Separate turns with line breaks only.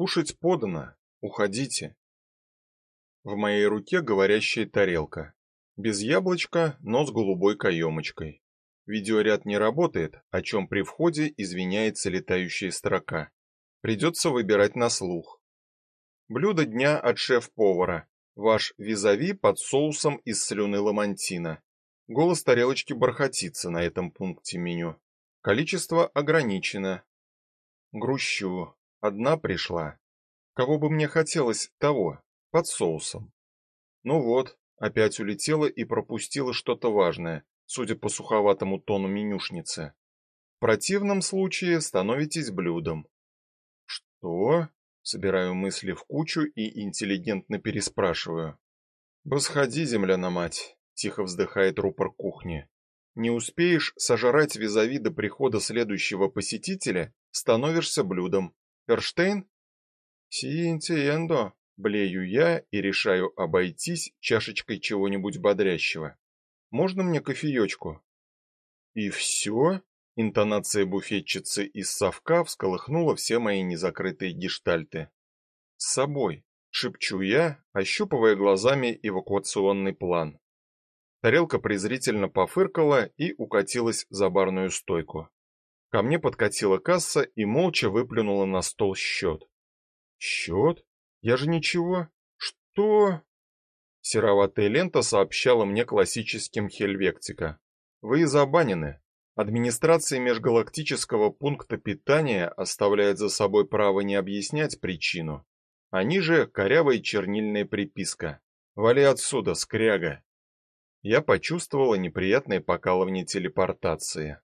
Кушать подано. Уходите. В моей руке говорящая тарелка. Без яблочка, но с голубой каемочкой. Видеоряд не работает, о чем при входе извиняется летающая строка. Придется выбирать на слух. Блюдо дня от шеф-повара. Ваш визави под соусом из слюны ламантина. Голос тарелочки бархатится на этом пункте меню. Количество ограничено. Грущу. Одна пришла. Кого бы мне хотелось того, под соусом. Ну вот, опять улетела и пропустила что-то важное, судя по суховатому тону менюшницы. В противном случае становитесь блюдом. Что? Собираю мысли в кучу и интеллигентно переспрашиваю. Восходи, земля на мать, тихо вздыхает рупор кухни. Не успеешь сожрать визави до прихода следующего посетителя, становишься блюдом. Эрштейн? Си интиендо, блею я и решаю обойтись чашечкой чего-нибудь бодрящего. Можно мне кофеечку? И все? Интонация буфетчицы из совка всколыхнула все мои незакрытые гештальты. С собой, шепчу я, ощупывая глазами эвакуационный план. Тарелка презрительно пофыркала и укатилась за барную стойку. Ко мне подкатила касса и молча выплюнула на стол счет. «Счет? Я же ничего. Что? Сероватая лента сообщала мне классическим хельвектика. Вы забанены. Администрация межгалактического пункта питания оставляет за собой право не объяснять причину. Они же корявая чернильная приписка. Вали отсюда, скряга. Я почувствовала неприятное покалывание телепортации.